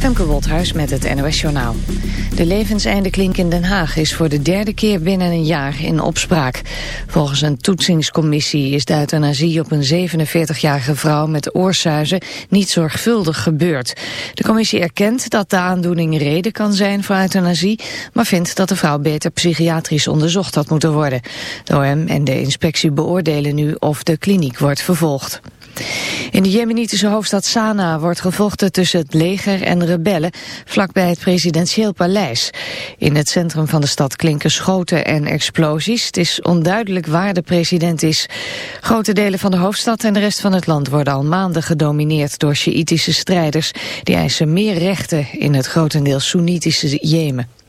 Femke Wolthuis met het NOS Journaal. De levenseindeklink in Den Haag is voor de derde keer binnen een jaar in opspraak. Volgens een toetsingscommissie is de euthanasie op een 47-jarige vrouw met oorsuizen niet zorgvuldig gebeurd. De commissie erkent dat de aandoening reden kan zijn voor euthanasie, maar vindt dat de vrouw beter psychiatrisch onderzocht had moeten worden. De OM en de inspectie beoordelen nu of de kliniek wordt vervolgd. In de jemenitische hoofdstad Sanaa wordt gevochten tussen het leger en rebellen vlakbij het presidentieel paleis. In het centrum van de stad klinken schoten en explosies. Het is onduidelijk waar de president is. Grote delen van de hoofdstad en de rest van het land worden al maanden gedomineerd door Sjiïtische strijders. Die eisen meer rechten in het grotendeels Soenitische Jemen.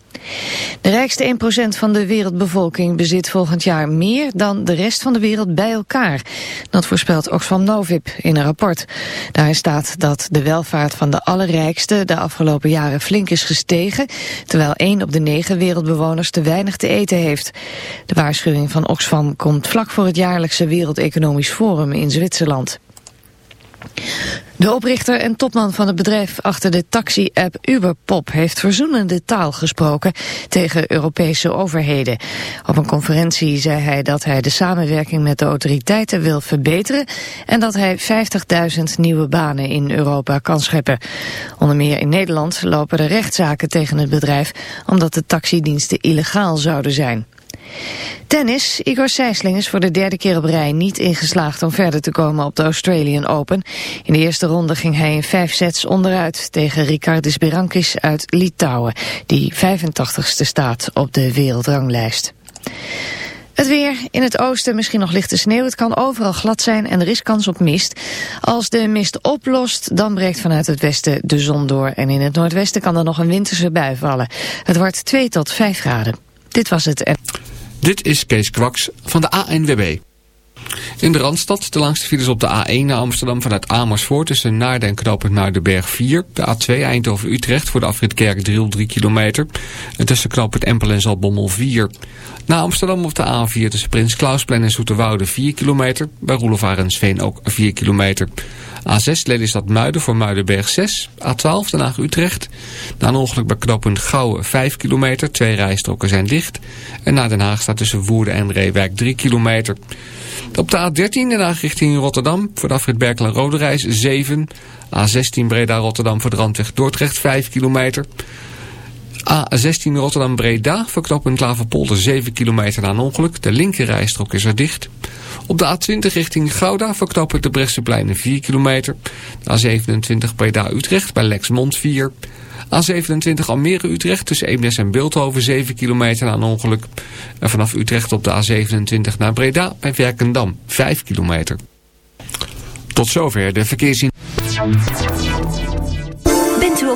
De rijkste 1% van de wereldbevolking bezit volgend jaar meer dan de rest van de wereld bij elkaar. Dat voorspelt Oxfam Novib in een rapport. Daarin staat dat de welvaart van de allerrijkste de afgelopen jaren flink is gestegen, terwijl 1 op de 9 wereldbewoners te weinig te eten heeft. De waarschuwing van Oxfam komt vlak voor het jaarlijkse Wereldeconomisch Forum in Zwitserland. De oprichter en topman van het bedrijf achter de taxi-app Uberpop heeft verzoenende taal gesproken tegen Europese overheden. Op een conferentie zei hij dat hij de samenwerking met de autoriteiten wil verbeteren en dat hij 50.000 nieuwe banen in Europa kan scheppen. Onder meer in Nederland lopen er rechtszaken tegen het bedrijf omdat de taxidiensten illegaal zouden zijn. Tennis. Igor Sijsling is voor de derde keer op rij niet ingeslaagd om verder te komen op de Australian Open. In de eerste ronde ging hij in vijf sets onderuit tegen Ricardis Berankis uit Litouwen, die 85ste staat op de wereldranglijst. Het weer. In het oosten misschien nog lichte sneeuw. Het kan overal glad zijn en er is kans op mist. Als de mist oplost, dan breekt vanuit het westen de zon door. En in het noordwesten kan er nog een winterse bui vallen. Het wordt 2 tot 5 graden. Dit was het. Dit is Kees Kwaks van de ANWB. In de Randstad, de langste files op de A1 naar Amsterdam vanuit Amersfoort... tussen Naarden en knooppunt naar de Berg 4. De A2 Eindhoven-Utrecht voor de afrit Kerkdriel 3 kilometer. En tussen knooppunt Empel en Zaltbommel 4. Na Amsterdam op de A4 tussen Prins Klausplein en Zoeterwoude 4 kilometer. Bij Roelof Sveen ook 4 kilometer. A6 Lelystad Muiden voor Muidenberg 6. A12 Den Haag Utrecht. Na een ongeluk bij knooppunt Gouwen 5 kilometer. Twee rijstroken zijn dicht. En naar Den Haag staat tussen Woerden en Reewijk 3 kilometer. Op de A13 Den Haag richting Rotterdam. Voor de afrit Berkel en Roderijs 7. A16 Breda Rotterdam voor de randweg Dordrecht 5 kilometer. A16 Rotterdam-Breda voor knooppunt Klaverpolder 7 kilometer na een ongeluk. De linkerrijstrook is er dicht. Op de A20 richting Gouda verknopen de Brechtsepleinen 4 kilometer. De A27 Breda-Utrecht bij Lexmond 4. A27 Almere-Utrecht tussen Eemnes en Beeldhoven 7 kilometer na een ongeluk. En vanaf Utrecht op de A27 naar Breda bij Werkendam 5 kilometer. Tot zover de verkeersin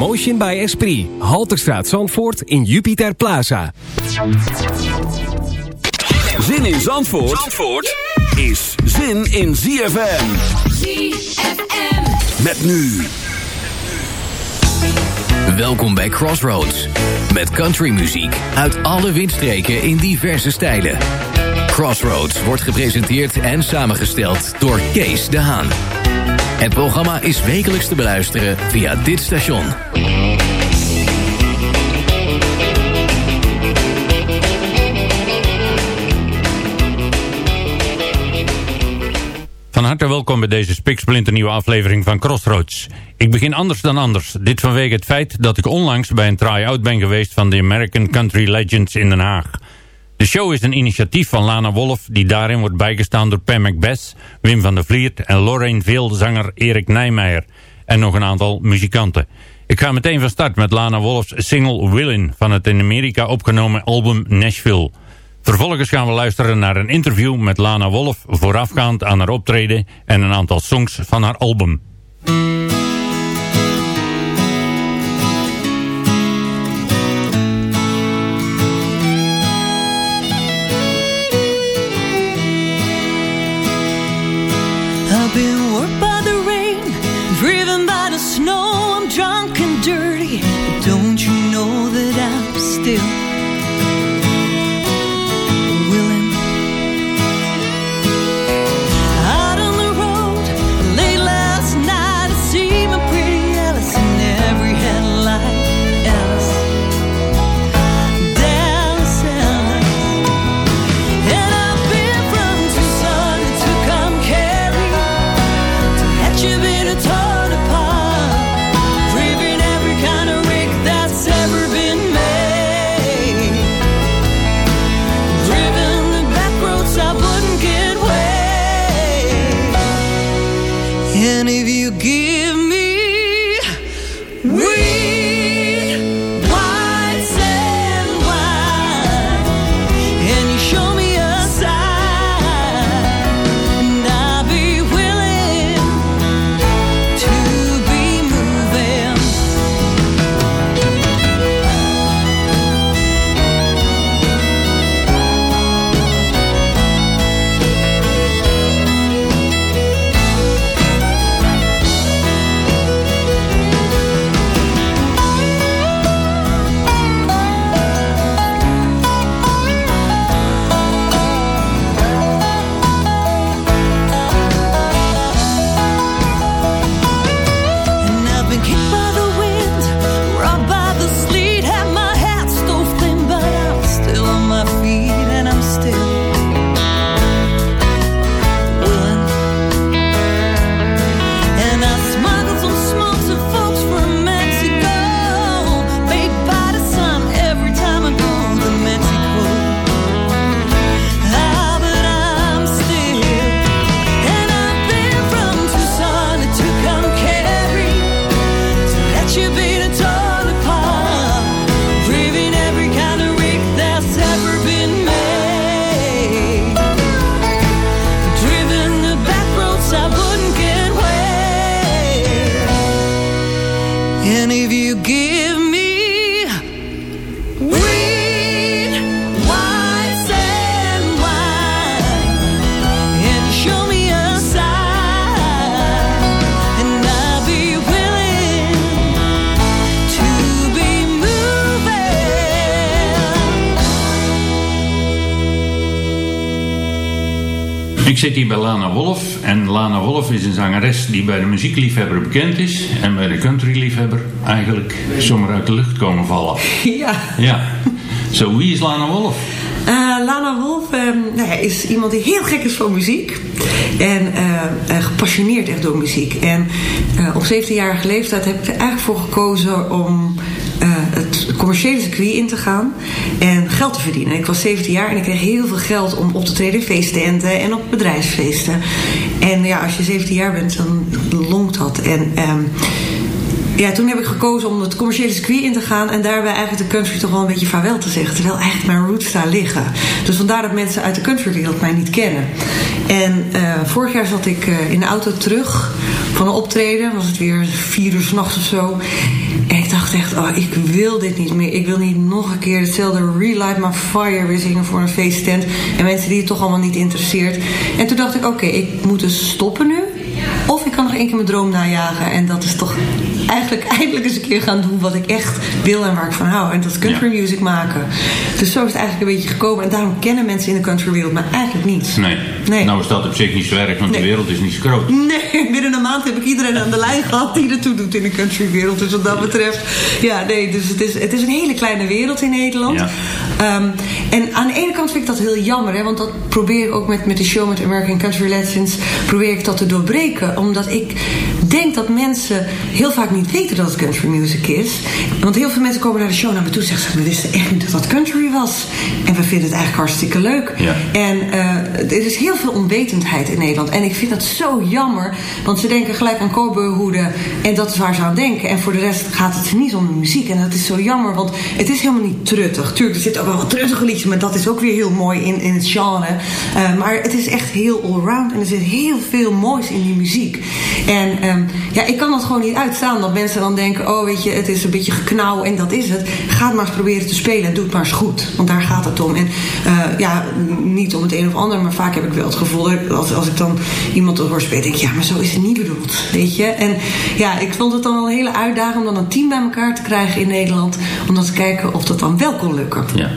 Motion by Esprit. Halterstraat Zandvoort in Jupiter Plaza. Zin in Zandvoort, Zandvoort is zin in ZFM. ZFM. Met nu. Welkom bij Crossroads. Met countrymuziek uit alle windstreken in diverse stijlen. Crossroads wordt gepresenteerd en samengesteld door Kees de Haan. Het programma is wekelijks te beluisteren via dit station. Van harte welkom bij deze spiksplinternieuwe aflevering van Crossroads. Ik begin anders dan anders. Dit vanwege het feit dat ik onlangs bij een try-out ben geweest van de American Country Legends in Den Haag. De show is een initiatief van Lana Wolf die daarin wordt bijgestaan door Pam Macbeth, Wim van der Vliert en Lorraine Veelzanger Erik Nijmeijer en nog een aantal muzikanten. Ik ga meteen van start met Lana Wolf's single Willin van het in Amerika opgenomen album Nashville. Vervolgens gaan we luisteren naar een interview met Lana Wolf voorafgaand aan haar optreden en een aantal songs van haar album. Zit hier bij Lana Wolf en Lana Wolf is een zangeres die bij de muziekliefhebber bekend is en bij de countryliefhebber eigenlijk zomaar uit de lucht komen vallen. Ja. Ja. Zo, wie is Lana Wolf? Eh, Lana Wolf eh, nou is iemand die heel gek is van muziek. En eh, eh, gepassioneerd echt door muziek. En op 17-jarige leeftijd heb ik er eigenlijk voor gekozen om commerciële circuit in te gaan. En geld te verdienen. Ik was 17 jaar en ik kreeg heel veel geld om op te treden in feesttenten en op bedrijfsfeesten. En ja, als je 17 jaar bent, dan longt dat. En... ehm, ja, toen heb ik gekozen om het commerciële circuit in te gaan en daarbij eigenlijk de country toch wel een beetje vaarwel te zeggen. Terwijl eigenlijk mijn roots daar liggen. Dus vandaar dat mensen uit de countrywereld mij niet kennen. En eh, vorig jaar zat ik eh, in de auto terug van een optreden. Was het weer vier uur s'nachts of zo. En ik dacht, echt, oh, ik wil dit niet meer. Ik wil niet nog een keer hetzelfde Relight My Fire weer zingen voor een feesttent. En mensen die het toch allemaal niet interesseert. En toen dacht ik, oké, ik moet dus stoppen nu. Of ik kan nog één keer mijn droom najagen. En dat is toch eigenlijk eindelijk eens een keer gaan doen wat ik echt wil en waar ik van hou. En dat is country music maken. Dus zo is het eigenlijk een beetje gekomen. En daarom kennen mensen in de countrywereld maar eigenlijk niet. Nee. Nee. Nou is dat op zich niet zo erg, want Nee. de wereld is niet zo groot. Nee, binnen een maand heb ik iedereen aan de lijn gehad die ertoe doet in de countrywereld. Dus wat dat betreft, ja, nee, dus het is, het is een hele kleine wereld in Nederland. Ja. Ehm, en aan de ene kant vind ik dat heel jammer, hè, want dat probeer ik ook met, met de show met American Country Legends, probeer ik dat te doorbreken. Omdat ik denk dat mensen heel vaak niet weten dat het country music is. Want heel veel mensen komen naar de show naar me toe en zeggen, we wisten echt niet dat dat country was. En we vinden het eigenlijk hartstikke leuk. Ja. En eh, er is heel veel onwetendheid in Nederland. En ik vind dat zo jammer. Want ze denken gelijk aan cowboyhoeden. En dat is waar ze aan denken. En voor de rest gaat het niet om de muziek. En dat is zo jammer. Want het is helemaal niet truttig. Tuurlijk, er zitten ook wel wat truttige liedjes. Maar dat is ook weer heel mooi in, in het genre. Eh, maar het is echt heel allround. En er zit heel veel moois in die muziek. En ehm, ja, ik kan dat gewoon niet uitstaan. Dat mensen dan denken, oh weet je, het is een beetje geknauw. En dat is het. Ga maar eens proberen te spelen. En doe het maar eens goed. Want daar gaat het om. En eh, ja, niet om het een of ander. Maar vaak heb ik wel het gevoel dat als, als ik dan iemand hoor spelen, denk ik, ja, maar zo is het niet bedoeld. Weet je? En ja, ik vond het dan wel een hele uitdaging om dan een team bij elkaar te krijgen in Nederland. Om dan te kijken of dat dan wel kon lukken. Ja.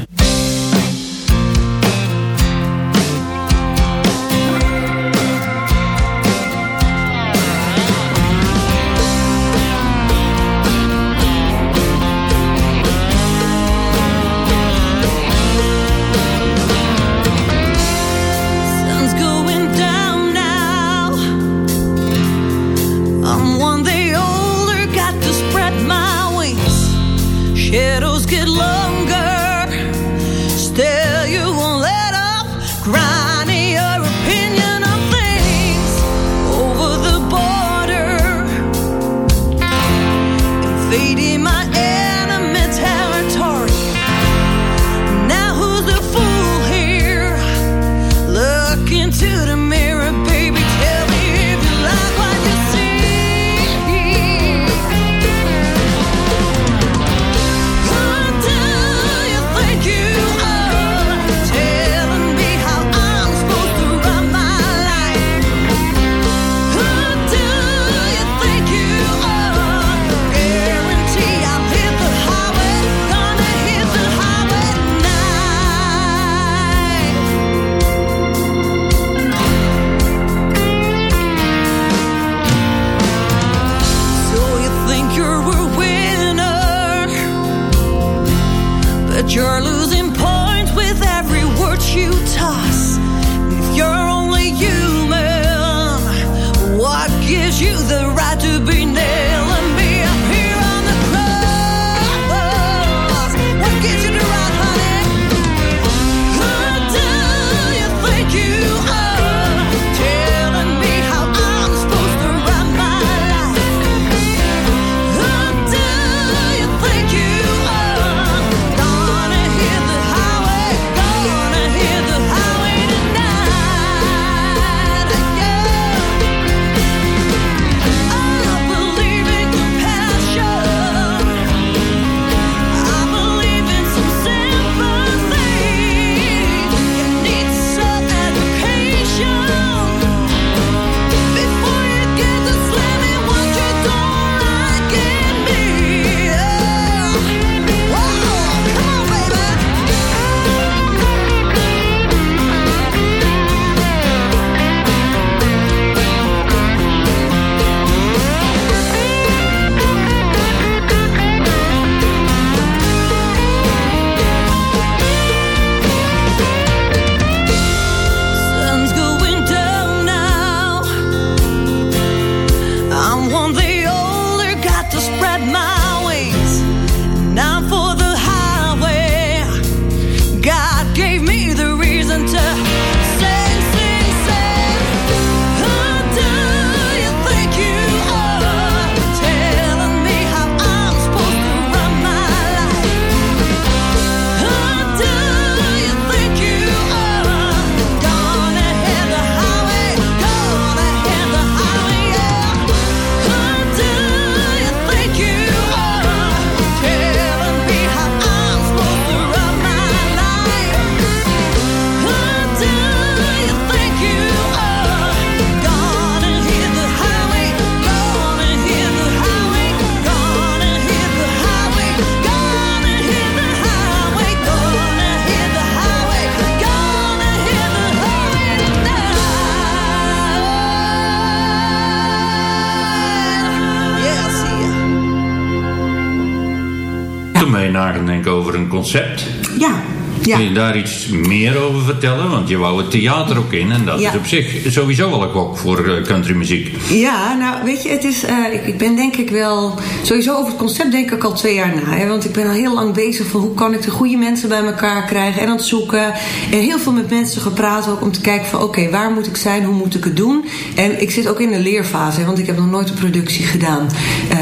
Concept. Ja, ja. Kun je daar iets meer over vertellen? Want je wou het theater ook in en dat Ja. is op zich sowieso wel een kok voor eh, countrymuziek. Ja, nou weet je, het is, eh, ik, ik ben denk ik wel, sowieso over het concept denk ik al twee jaar na. Hè, want ik ben al heel lang bezig van hoe kan ik de goede mensen bij elkaar krijgen en aan het zoeken. En heel veel met mensen gepraat ook om te kijken van oké, waar moet ik zijn, hoe moet ik het doen. En ik zit ook in de leerfase, hè, want ik heb nog nooit een productie gedaan. Eh,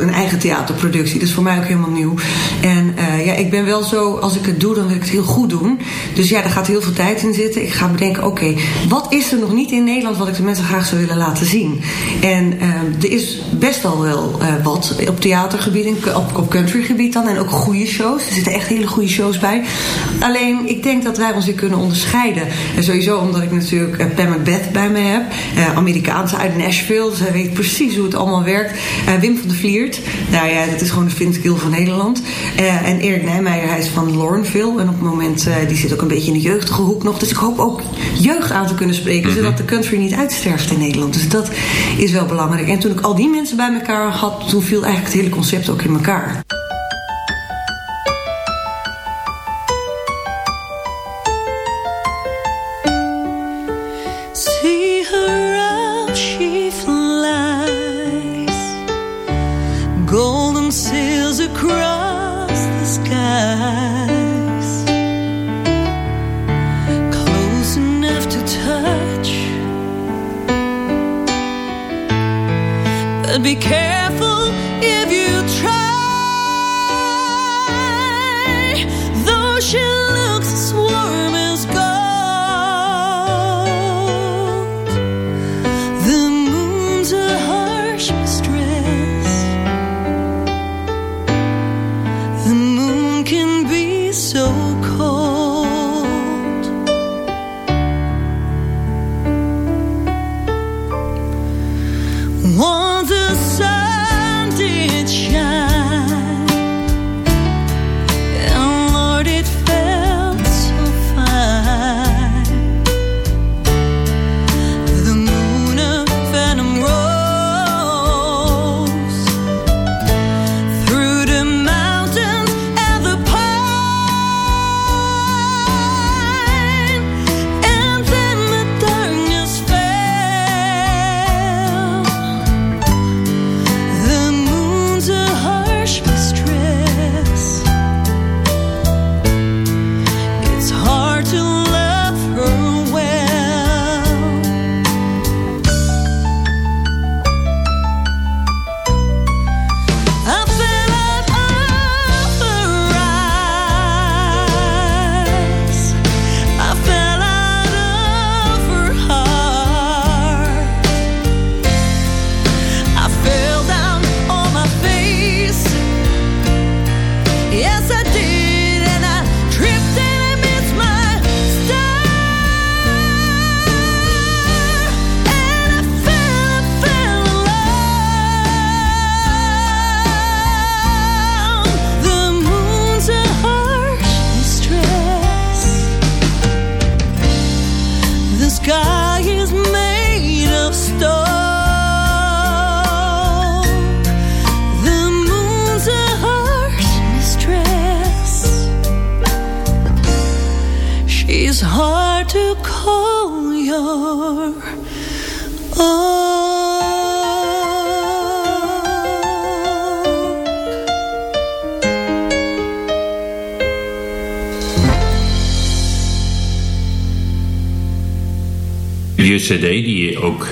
een eigen theaterproductie, dat is voor mij ook helemaal nieuw. En eh, ja, ik ben wel zo, als ik het doe, dan wil ik het heel goed doen. Dus ja, daar gaat heel veel tijd in zitten. Ik ga bedenken, oké, wat is er nog niet in Nederland wat ik de mensen graag zou willen laten zien? En eh, er is best al wel eh, wat op theatergebied en op, op countrygebied dan. En ook goede shows. Er zitten echt hele goede shows bij. Alleen, ik denk dat wij ons weer kunnen onderscheiden. En sowieso omdat ik natuurlijk Pam Macbeth bij me heb. Amerikaanse uit Nashville. Zij weet precies hoe het allemaal werkt. Wim van der Vliert. Nou ja, dat is gewoon de Vince van Nederland. En Erik Nijmeijer, hij is van Lornville. En op het moment, eh, die zit ook een beetje in de jeugdige hoek nog. Dus ik hoop ook jeugd aan te kunnen spreken. Zodat de country niet uitsterft in Nederland. Dus dat is wel belangrijk. En toen ik al die mensen bij elkaar had, toen viel eigenlijk het hele concept ook in elkaar. Be careful if you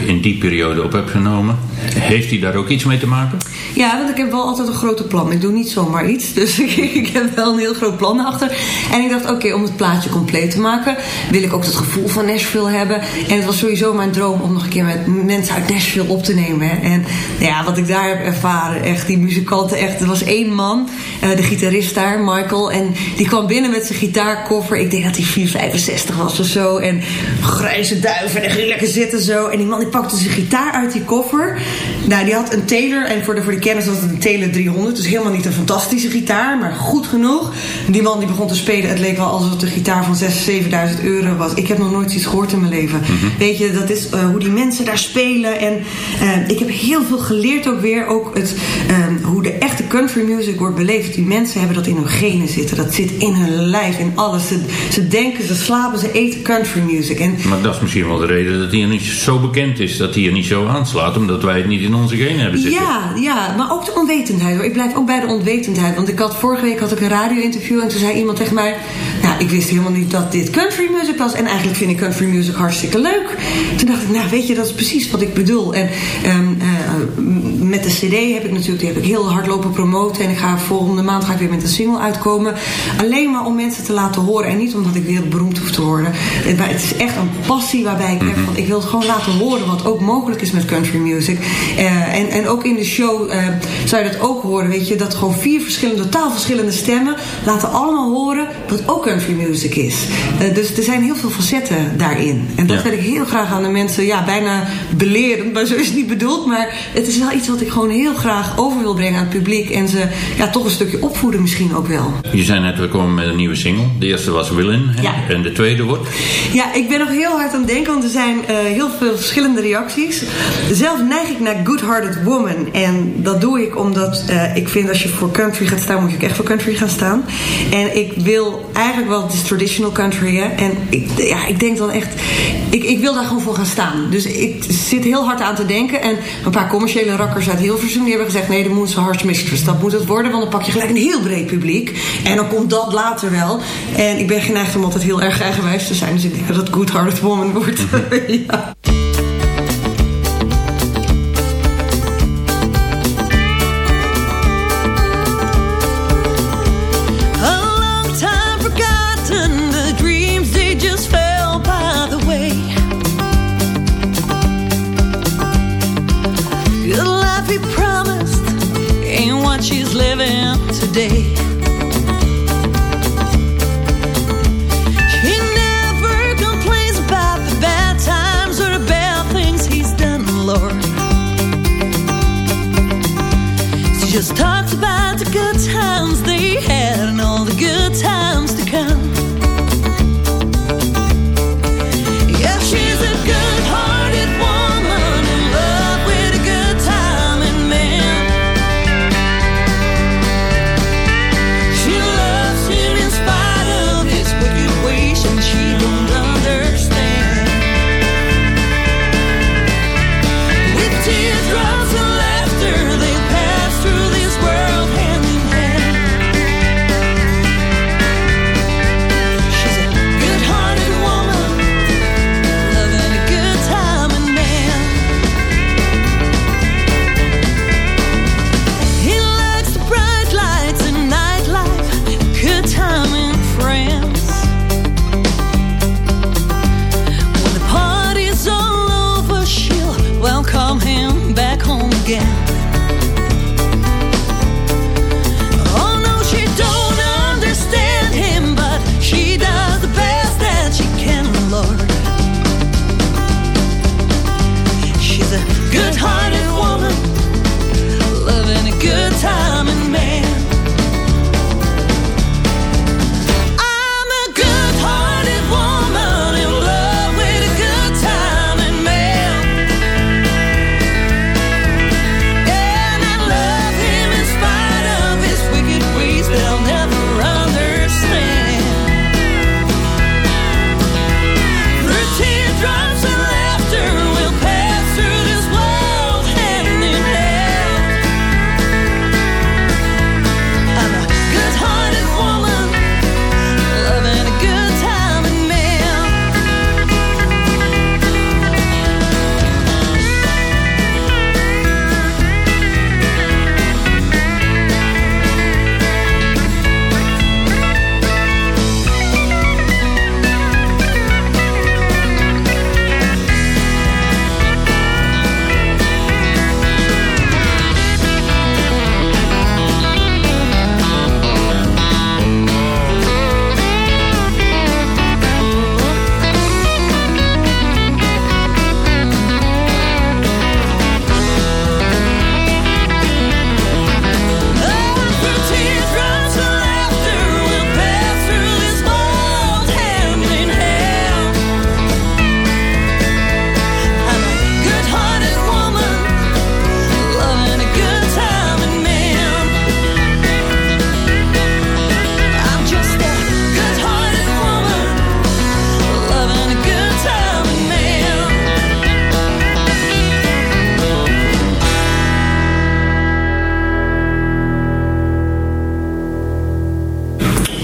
in die periode op hebt genomen, heeft die daar ook iets mee te maken? Ja, want ik heb wel altijd een grote plan. Ik doe niet zomaar iets. Dus ik, ik heb wel een heel groot plan achter. En ik dacht, oké, om het plaatje compleet te maken... wil ik ook dat gevoel van Nashville hebben. En het was sowieso mijn droom om nog een keer met mensen uit Nashville op te nemen. En ja, wat ik daar heb ervaren, echt, die muzikanten, echt... Er was één man, eh, de gitarist daar, Michael... en die kwam binnen met zijn gitaarkoffer. Ik denk dat hij 465 was of zo. En grijze duiven en ging lekker zitten zo. En die man die pakte zijn gitaar uit die koffer. Nou, die had een Taylor. En voor de, voor de kennis was het een Taylor 300. Dus helemaal niet een fantastische gitaar, maar goed genoeg. En die man die begon te spelen. Het leek wel alsof het een gitaar van 6.000, 7.000 euro was. Ik heb nog nooit iets gehoord in mijn leven. Weet je, dat is eh, hoe die mensen daar spelen. En eh, ik heb heel veel geleerd ook weer. Ook het, eh, hoe de echte country music wordt beleefd. Die mensen hebben dat in hun genen zitten. Dat zit in hun lijf, in alles. Ze, ze denken, ze slapen, ze eten country music. En Maar dat is misschien wel de reden dat hij er niet zo bekend is. Dat hij er niet zo aanslaat. Omdat wij het niet in onze genen hebben zitten. Ja, ja, maar ook de onwetendheid hoor. Ik blijf ook bij de onwetendheid. Want ik had vorige week had ik een radio-interview en toen zei iemand tegen mij: Nou, ik wist helemaal niet dat dit country music was. En eigenlijk vind ik country music hartstikke leuk. Toen dacht ik, nou weet je, dat is precies wat ik bedoel. En ehm, eh, met de CD heb ik natuurlijk, die heb ik heel hard lopen promoten. En ik ga volgende maand ga ik weer met een single uitkomen. Alleen maar om mensen te laten horen. En niet omdat ik wereldberoemd hoef te worden. Het, maar het is echt een passie waarbij ik heb van ik wil het gewoon laten horen wat ook mogelijk is met country music. Eh, en, en ook in de show eh, zou je dat ook horen, weet je, dat gewoon vier verschillende, totaal verschillende stemmen laten allemaal horen wat ook country music is. Eh, dus er zijn heel veel facetten daarin. En dat Ja. wil ik heel graag aan de mensen, ja, bijna beleren, maar zo is het niet bedoeld, maar het is wel iets wat ik gewoon heel graag over wil brengen aan het publiek en ze ja, toch een stukje opvoeden misschien ook wel. Je zei net, we komen met een nieuwe single. De eerste was Willin. Ja. En de tweede wordt? Ja, ik ben nog heel hard aan het denken, want er zijn eh, heel veel verschillende reacties. Zelf neig ik naar Good Hearted Woman. En dat doe ik omdat eh, ik vind als je voor country gaat staan, moet je ook echt voor country gaan staan. En ik wil eigenlijk wel, het is traditional country, hè. En ik, ja, ik denk dan echt, ik, ik wil daar gewoon voor gaan staan. Dus ik zit heel hard aan te denken. En een paar commerciële rakkers uit Hilversum, die hebben gezegd, nee, de Moon's Hearts Mistress, dat moet het worden. Want dan pak je gelijk een heel breed publiek. En dan komt dat later wel. En ik ben geneigd om altijd heel erg eigenwijs te zijn. Dus ik denk dat het Good Hearted Woman wordt. ja.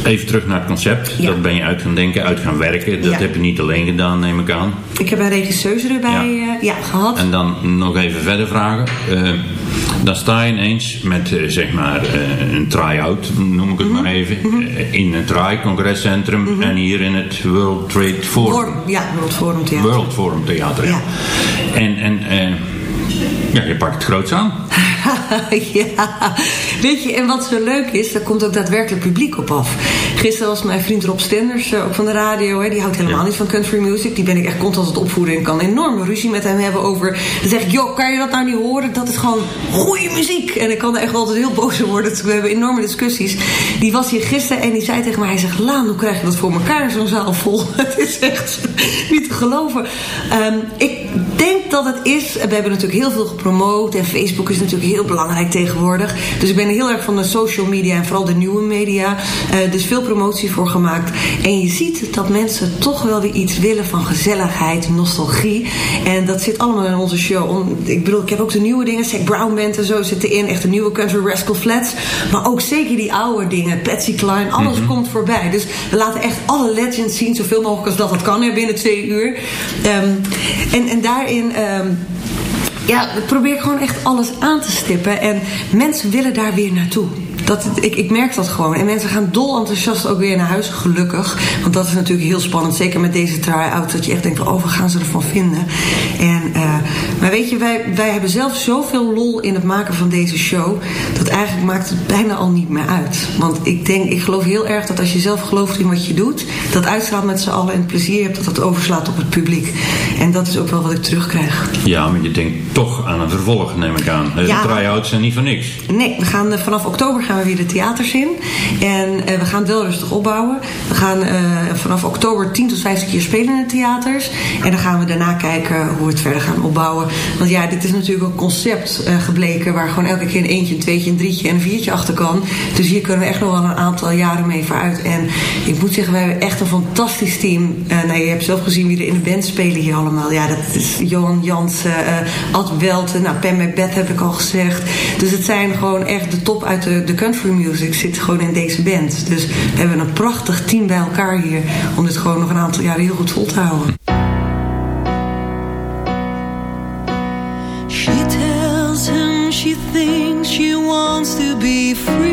Even terug naar het concept. Ja. Dat ben je uit gaan denken, uit gaan werken. Dat Ja. heb je niet alleen gedaan, neem ik aan. Ik heb een regisseuse erbij ja. ja, gehad. En dan nog even verder vragen. Eh, dan sta je ineens met eh, zeg maar eh, een try-out, noem ik het Mhm. maar even, eh, in het TRAI congrescentrum en hier in het World Trade Forum. Forum, ja, World Forum Theater. World Forum Theater. Ja. En, en eh, ja, je pakt het groots aan. ja, weet je, en wat zo leuk is, daar komt ook daadwerkelijk publiek op af. Gisteren was mijn vriend Rob Stenders, eh, ook van de radio, hè, die houdt helemaal niet van country music. Die ben ik echt constant aan het opvoeden en ik kan enorme ruzie met hem hebben over. Dan zeg ik, joh, kan je dat nou niet horen? Dat is gewoon goede muziek. En ik kan er echt altijd heel boos over worden. Dus we hebben enorme discussies. Die was hier gisteren en die zei tegen mij, hij zegt, Laan, hoe krijg je dat voor elkaar, zo'n zaal vol? Het is echt niet te geloven. Ehm, ik denk dat het is, we hebben natuurlijk heel veel gepromoot en Facebook is natuurlijk heel belangrijk tegenwoordig. Dus ik ben heel erg van de social media en vooral de nieuwe media. eh, dus veel promotie voor gemaakt. En je ziet dat mensen toch wel weer iets willen van gezelligheid, nostalgie. En dat zit allemaal in onze show. Om- ik bedoel, ik heb ook de nieuwe dingen, Zack Brown Band en zo zitten in. Echt de nieuwe Country Rascal Flats. Maar ook zeker die oude dingen, Patsy Cline, alles komt voorbij. Dus we laten echt alle legends zien, zoveel mogelijk als dat dat kan hè, binnen twee uur. Ehm, en, en daarin... ehm, ja, probeer ik gewoon echt alles aan te stippen. En mensen willen daar weer naartoe. Dat, ik, ik merk dat gewoon. En mensen gaan dol enthousiast ook weer naar huis, gelukkig. Want dat is natuurlijk heel spannend. Zeker met deze try-out. Dat je echt denkt oh, wat gaan ze ervan vinden? En, eh, maar weet je, wij, wij hebben zelf zoveel lol in het maken van deze show. Dat eigenlijk maakt het bijna al niet meer uit. Want ik denk, ik geloof heel erg dat als je zelf gelooft in wat je doet. Dat uitstraalt met z'n allen en plezier hebt. Dat dat overslaat op het publiek. En dat is ook wel wat ik terugkrijg. Ja, maar je denkt toch aan een vervolg, neem ik aan. De Ja. try-outs zijn niet voor niks. Nee, we gaan eh, vanaf oktober gaan we weer de theaters in. En eh, we gaan het wel rustig opbouwen. We gaan eh, vanaf oktober 10 tot 15 keer spelen in theaters. En dan gaan we daarna kijken hoe we het verder gaan opbouwen. Want ja, dit is natuurlijk een concept eh, gebleken... waar gewoon elke keer een eentje, een tweetje, een drietje en een viertje achter kan. Dus hier kunnen we echt nog wel een aantal jaren mee vooruit. En ik moet zeggen, we hebben echt een fantastisch team. Nou, je hebt zelf gezien wie er in de band spelen hier allemaal. Ja, dat is Johan Jansen, Ad Welten, nou, Pam McBeth heb ik al gezegd. Dus het zijn gewoon echt de top uit de, de country music zit gewoon in deze band. Dus we hebben een prachtig team bij elkaar hier om dit gewoon nog een aantal jaren heel goed vol te houden. She tells she thinks she wants to be.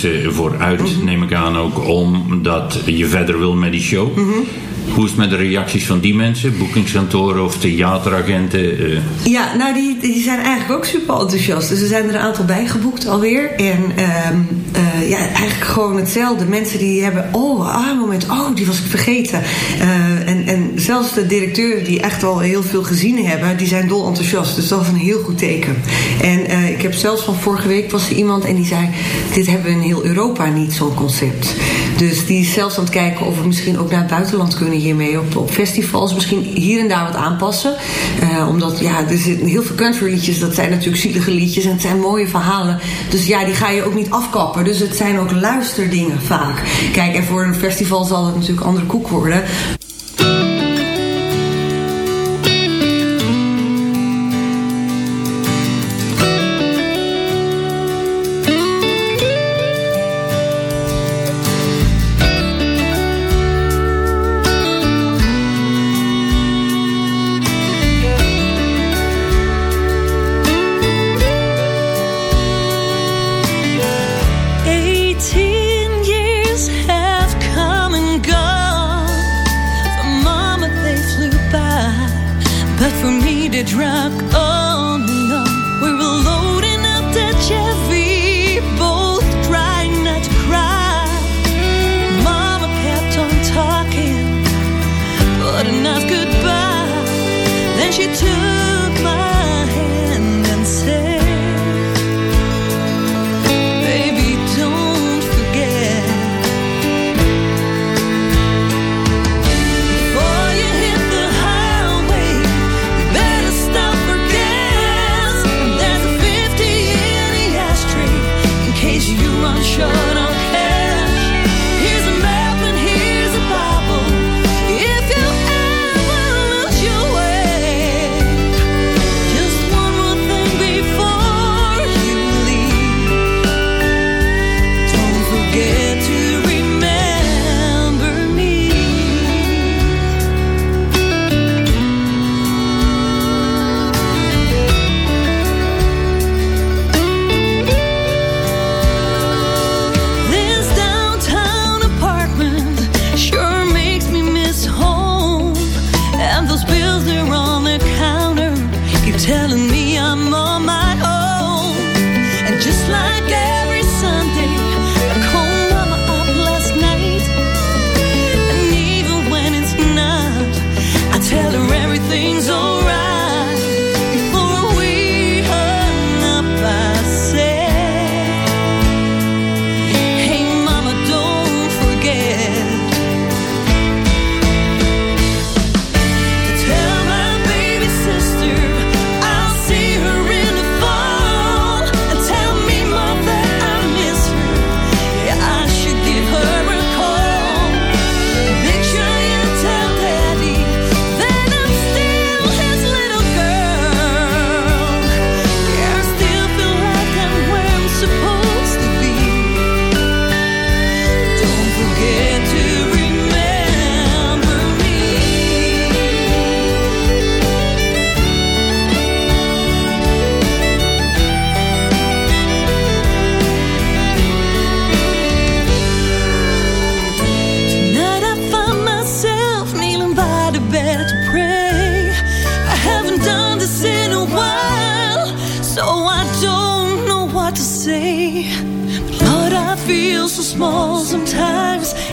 Veel mensen voor uit, Mhm. neem ik aan ook, omdat je verder wil met die show. Hoe is het met de reacties van die mensen? Boekingskantoren of theateragenten? eh? Ja, nou die, die zijn eigenlijk ook super enthousiast. Dus er zijn er een aantal bijgeboekt alweer. En ehm, eh, ja, eigenlijk gewoon hetzelfde. Mensen die hebben, oh, ah, moment, oh, die was ik vergeten. Eh, en zelfs de directeuren die echt al heel veel gezien hebben, die zijn dol enthousiast. Dus dat is een heel goed teken. En eh, ik heb zelfs van vorige week was er iemand en die zei, dit hebben we in heel Europa niet, zo'n concept. Dus die is zelfs aan het kijken of we misschien ook naar het buitenland kunnen hiermee. Op, festivals misschien hier en daar wat aanpassen. Eh, omdat ja, er zitten heel veel country liedjes. Dat zijn natuurlijk zielige liedjes en het zijn mooie verhalen. Dus ja, die ga je ook niet afkappen. Dus het zijn ook luisterdingen vaak. Kijk, en voor een festival zal het natuurlijk andere koek worden.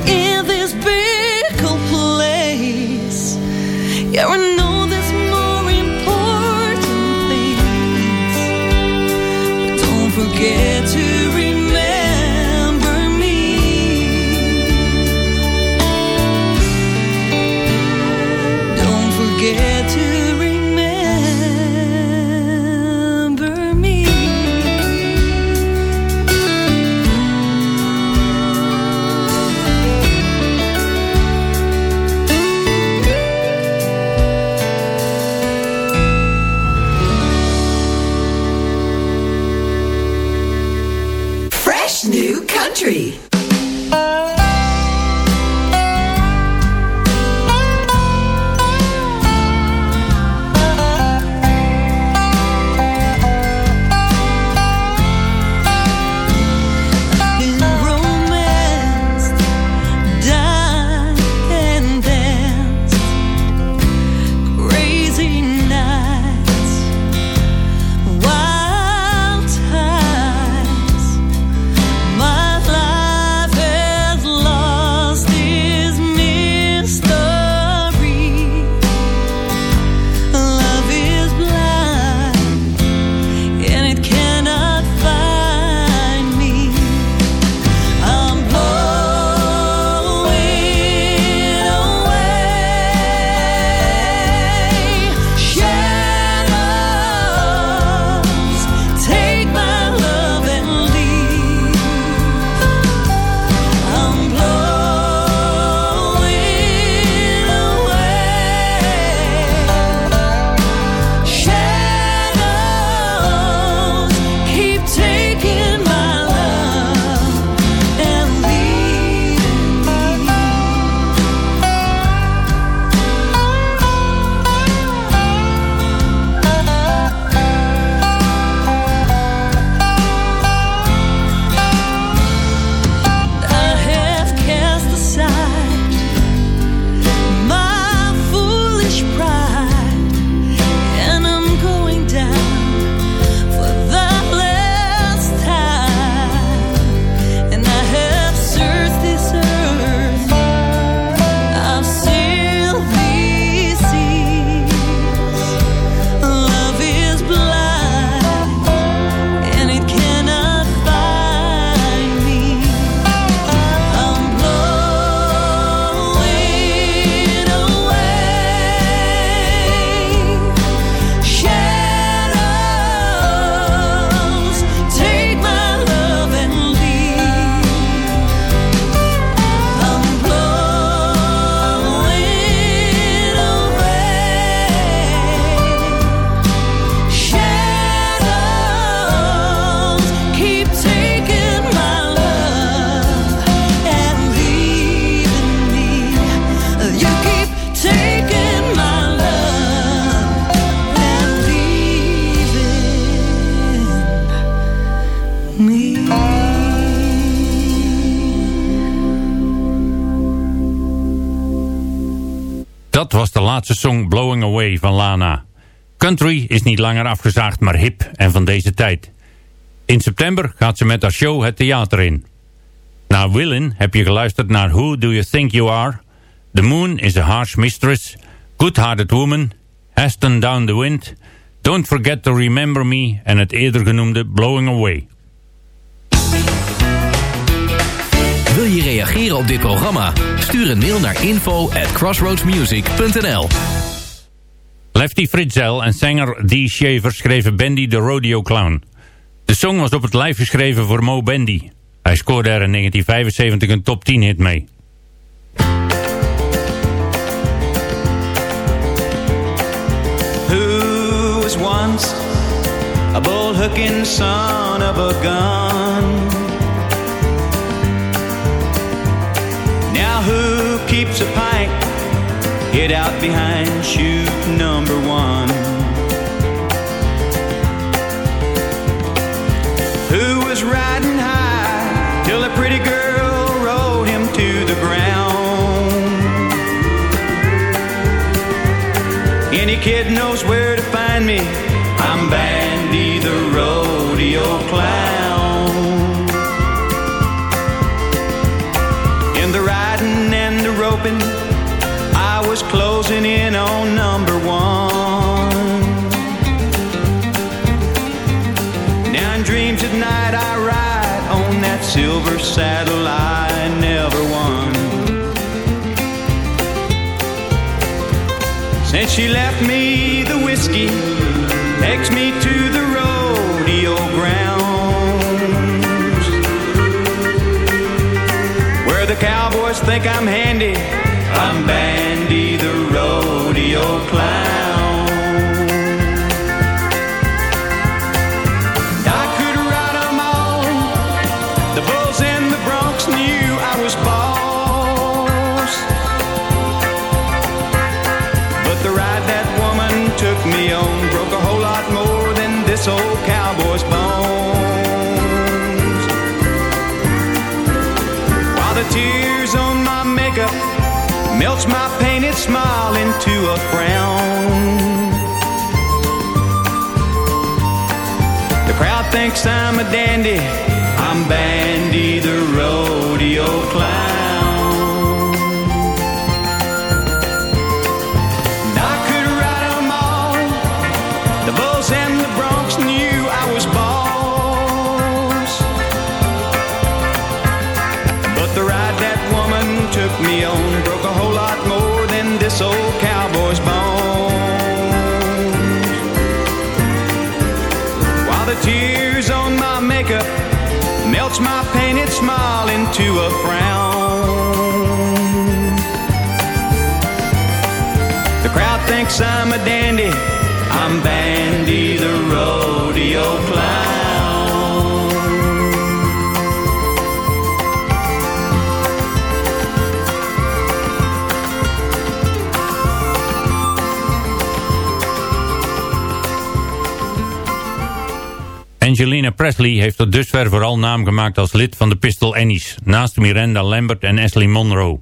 In this big old place. Yeah, I know there's more important things. But don't forget to laatste song Blowing Away van Lana. Country is niet langer afgezaagd, maar hip en van deze tijd. In september gaat ze met haar show het theater in. Na Willin heb je geluisterd naar Who Do You Think You Are? The Moon is a Harsh Mistress, Good-Hearted Woman, Aston Down the Wind, Don't Forget to Remember Me en het eerder genoemde Blowing Away. Wil je reageren op dit programma? Stuur een mail naar info at crossroadsmusic.nl Lefty Fritzell en zanger Dee Shaver schreven Bandy the Rodeo Clown. De song was op het lijf geschreven voor Mo Bandy. Hij scoorde er in 1975 een top 10 hit mee. Who was once a bull-hooking son of a gun? Keeps a pint hid out behind chute number one? Who was riding high till a pretty girl rode him to the ground? Any kid knows where to find me. Saddle I never won. Since she left me the whiskey, takes me to the rodeo grounds. Where the cowboys think I'm handy, I'm Bandy the rodeo clown. Smile into a frown. The crowd thinks I'm a dandy. I'm Bandy melts my painted smile into a frown. The crowd thinks I'm a dandy. I'm Bandy the rodeo clown. Angelina Presley heeft tot dusver vooral naam gemaakt als lid van de Pistol Annies, naast Miranda Lambert en Ashley Monroe.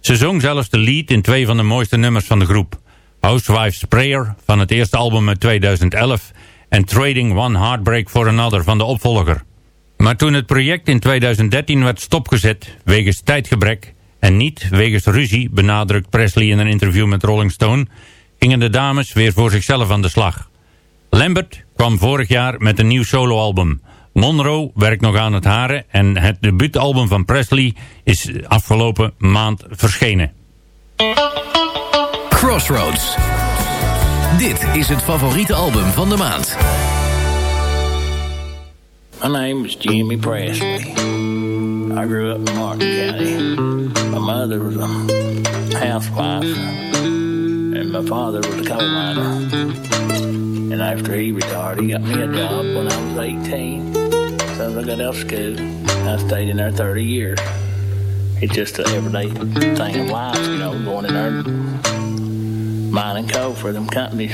Ze zong zelfs de lead in twee van de mooiste nummers van de groep. Housewife's Prayer van het eerste album uit 2011 en Trading One Heartbreak for Another van de opvolger. Maar toen het project in 2013 werd stopgezet wegens tijdgebrek en niet wegens ruzie, benadrukt Presley in een interview met Rolling Stone, gingen de dames weer voor zichzelf aan de slag. Lambert kwam vorig jaar met een nieuw soloalbum. Monroe werkt nog aan het haren en het debuutalbum van Presley is afgelopen maand verschenen. Crossroads. Dit is het favoriete album van de maand. My name is Jimmy Presley. I grew up in Martin County. My mother was a housewife, and my father was a coal miner. And after he retired, he got me a job when I was 18. So I got out of school, I stayed in there 30 years. It's just an everyday thing of life, you know, going in there mining coal for them companies.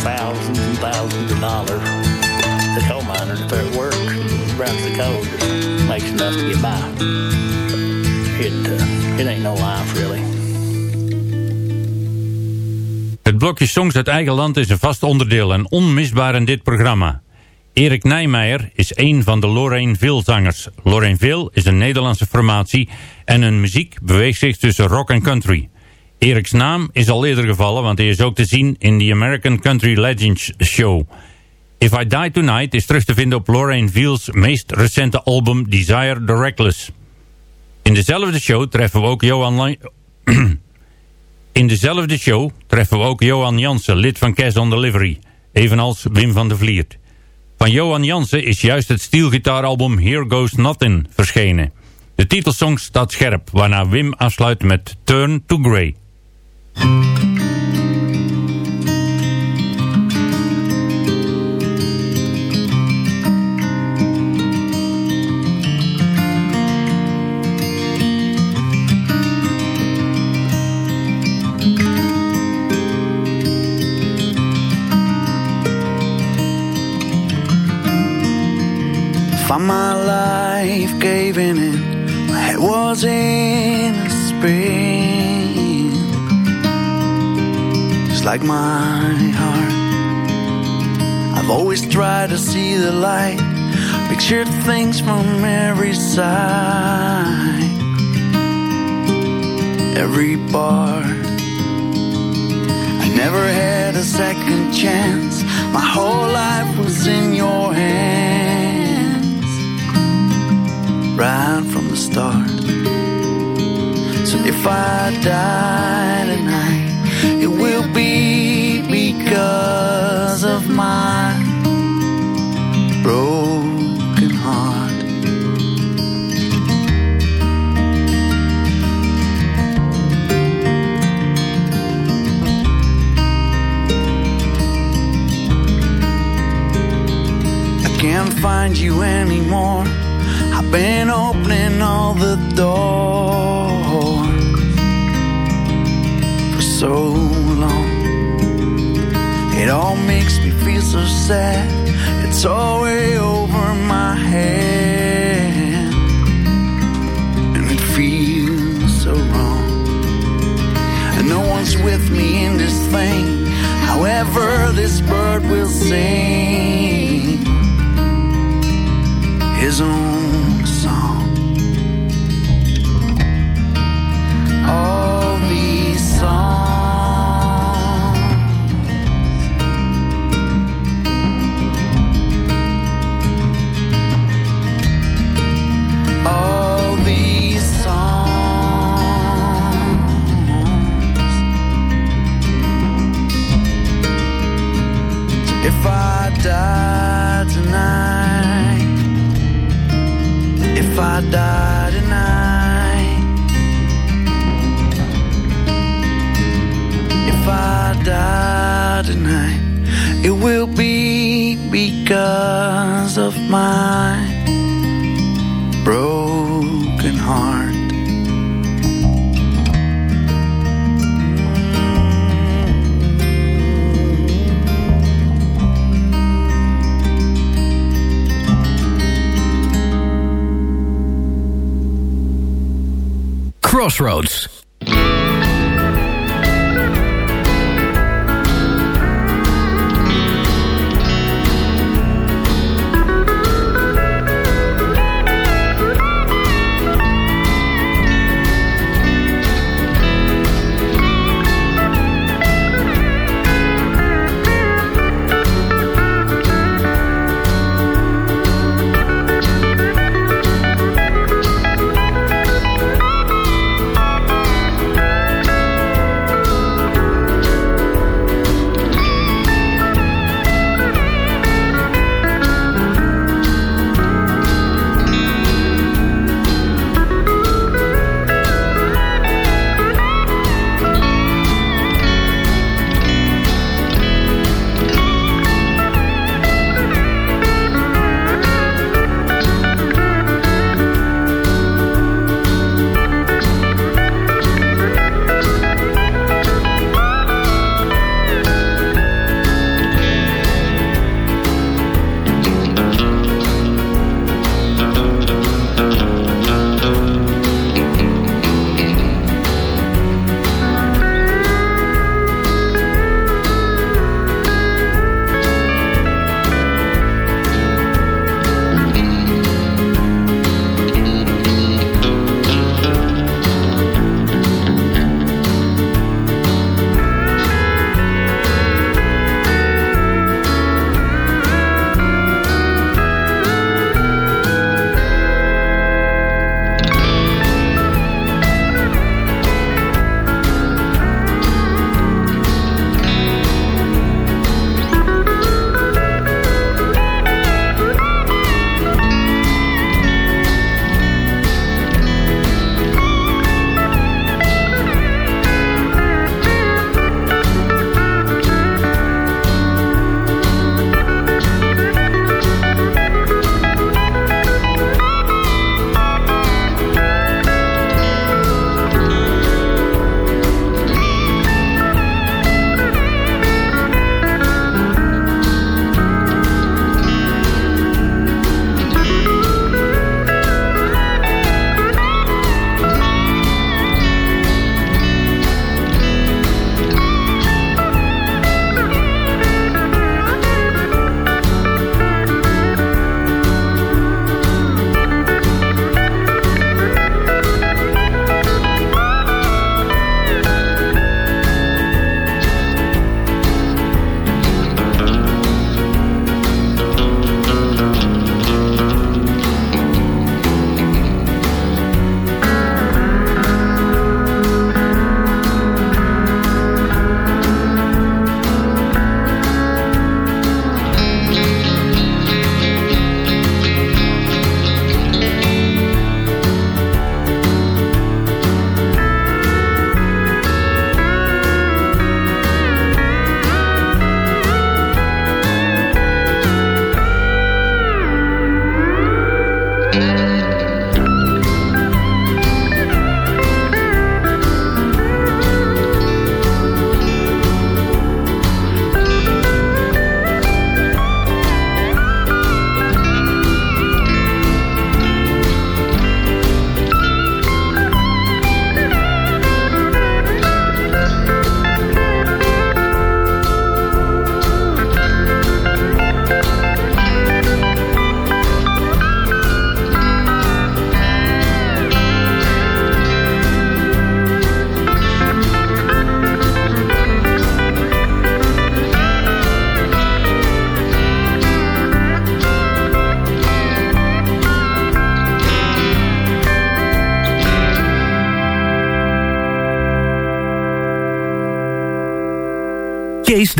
Thousands and thousands of dollars. The coal miners, if it works, runs the coal, just makes enough to get by. It, uh, it ain't no life, really. Het blokje songs uit eigen land is een vast onderdeel en onmisbaar in dit programma. Erik Nijmeijer is een van de Lorraine zangers. Lorraine is een Nederlandse formatie en hun muziek beweegt zich tussen rock en country. Eriks naam is al eerder gevallen, want hij is ook te zien in de American Country Legends Show. If I Die Tonight is terug te vinden op Lorraine Veal's meest recente album Desire the Reckless. In dezelfde show treffen we ook Johan... In dezelfde show treffen we ook Johan Jansen, lid van Cash on Delivery, evenals Wim van der Vliert. Van Johan Jansen is juist het steelgitaaralbum Here Goes Nothing verschenen. De titelsong staat scherp, waarna Wim afsluit met Turn to Grey. Found my life caving in. My head was in Like my heart. I've always tried to see the light. picture things from every side. Every part. I never had a second chance. My whole life was in your hands. Right from the start. So if I die find you anymore. I've been opening all the doors for so long. It all makes me feel so sad. It's all way over my head, and it feels so wrong. And no one's with me in this thing. However, this bird will sing his own song. All these songs all these songs. If I die if I die tonight, if I die tonight, it will be because of my Crossroads.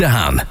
Kees de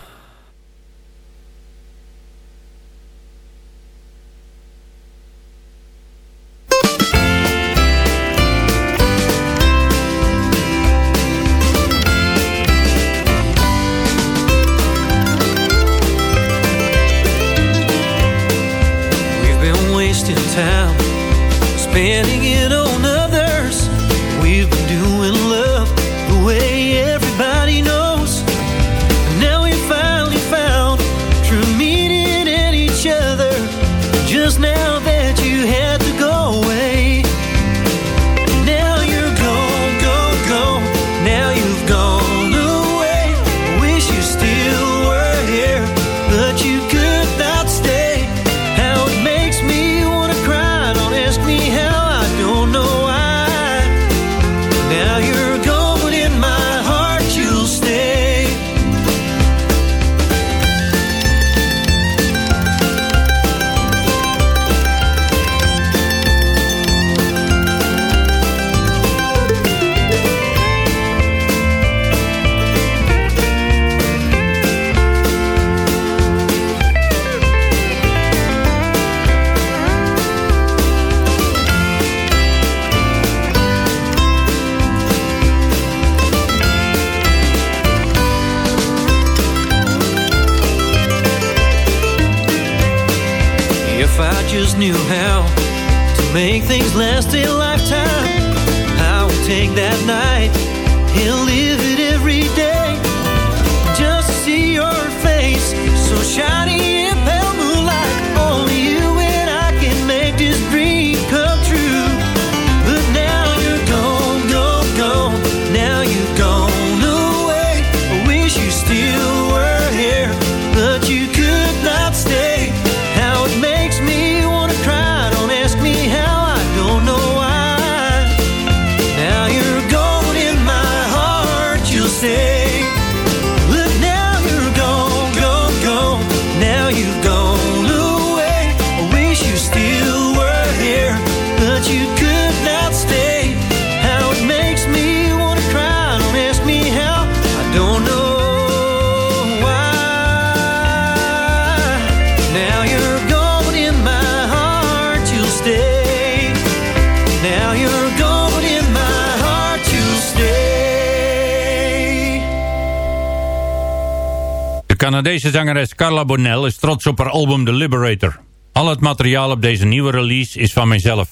Canadese zangeres Carla Bonnell is trots op haar album The Liberator. Al het materiaal op deze nieuwe release is van mijzelf.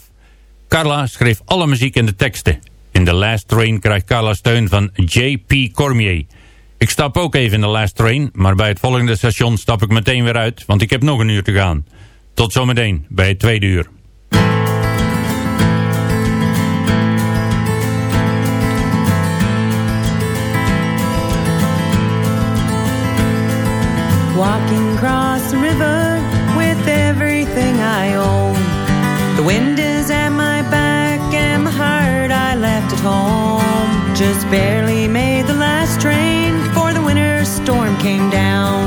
Carla schreef alle muziek en de teksten. In The Last Train krijgt Carla steun van J.P. Cormier. Ik stap ook even in The Last Train, maar bij het volgende station stap ik meteen weer uit, want ik heb nog een uur te gaan. Tot zometeen bij het tweede uur. Wind is at my back and my heart I left at home. Just barely made the last train before the winter storm came down.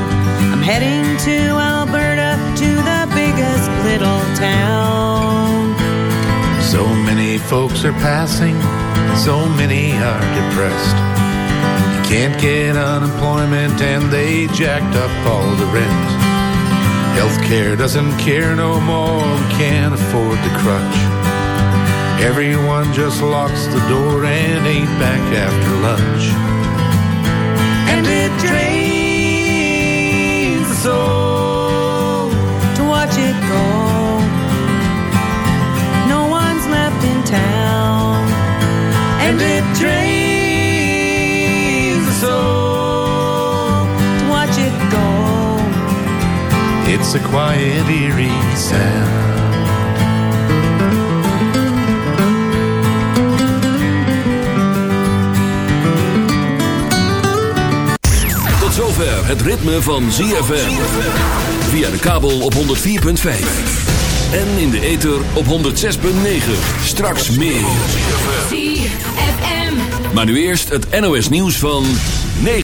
I'm heading to Alberta to the biggest little town. So many folks are passing, so many are depressed. You can't get unemployment and they jacked up all the rent. Healthcare doesn't care no more, we can't afford the crutch. Everyone just locks the door and ain't back after lunch. And it drains the soul to watch it go. No one's left in town. And it drains It's a quiet, eerie sound. Tot zover het ritme van ZFM. Via de kabel op 104.5. En in de ether op 106.9. Straks meer. ZFM. Maar nu eerst het NOS nieuws van 9.